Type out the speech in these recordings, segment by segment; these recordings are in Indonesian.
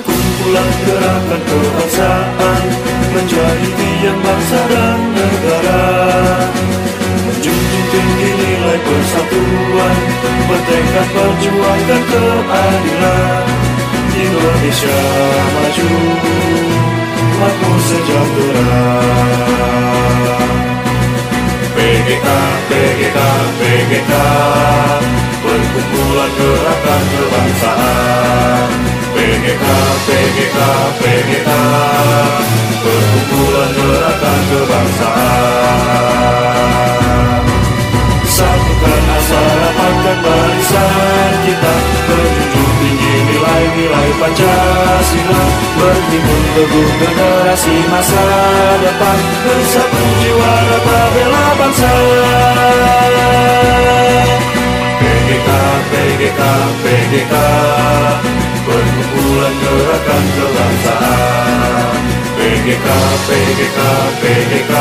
gerakan kebangsaan Menjadi tiang bangsa dan negara. Menjunjung tinggi nilai persatuan Bertekad perjuangkan keadilan. Indonesia maju Makmur sejahtera. PGK, PGK, PGK Perkumpulan Gerakan Kebangsaan PGK, PGK, PGK Perkumpulan Gerakan Kebangsaan Satukan asa rapatkan barisan kita Menjunjung tinggi nilai-nilai Pancasila Berhimpun teguh generasi masa depan Bersatu jiwa rata bela bangsa PGK, PGK, PGK PGK, PGK, PGK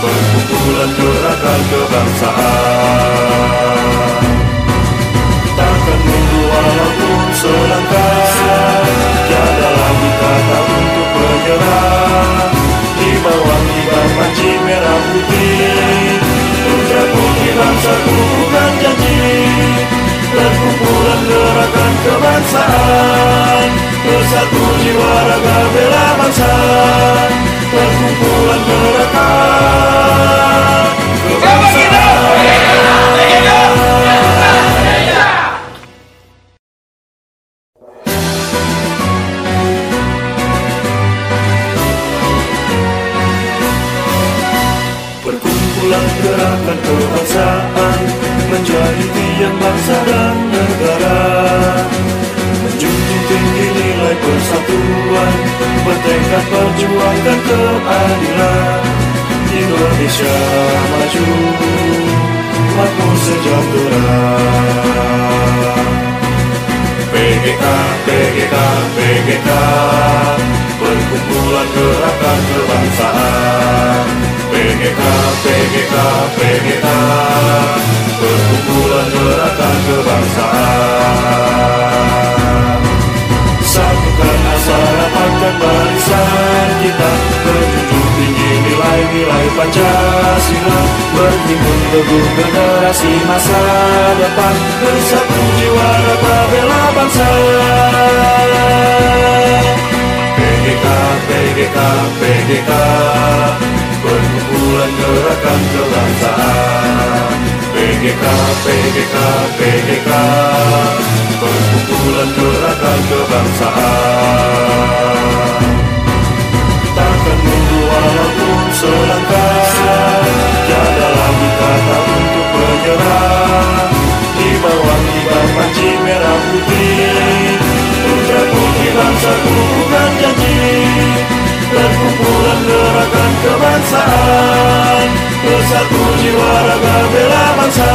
Perkumpulan Gerakan Kebangsaan Takkan mundur walaupun selangkah Tiada lagi kata untuk menyerah Di bawah kibar panci merah putih Putra putih bangsaku bukan janji Perkumpulan gerakan kebangsaan Bersatu jiwa raga gerakan kebangsaan Menjadi tiang bangsa dan negara. Menjunjung tinggi nilai persatuan Bertekad perjuangkan keadilan. Indonesia maju Makmur sejahtera. PGK, PGK, PGK Perkumpulan Gerakan Kebangsaan PGK, PGK, Perkumpulan Gerakan Kebangsaan Satukan asa rapatkan barisan kita Menjunjung tinggi nilai-nilai Pancasila Berhimpun teguh generasi masa depan Bersatu jiwa rata bela bangsa PGK, PGK, PGK PGK, PGK, PGK Perkumpulan Gerakan Kebangsaan Takkan mundur walaupun selangkah Tiada lagi kata untuk menyerah Di bawah kibar panci merah putih Putra putih bangsaku bukan janji Perkumpulan gerakan kebangsaan Bersatu jiwa raga bila bangsa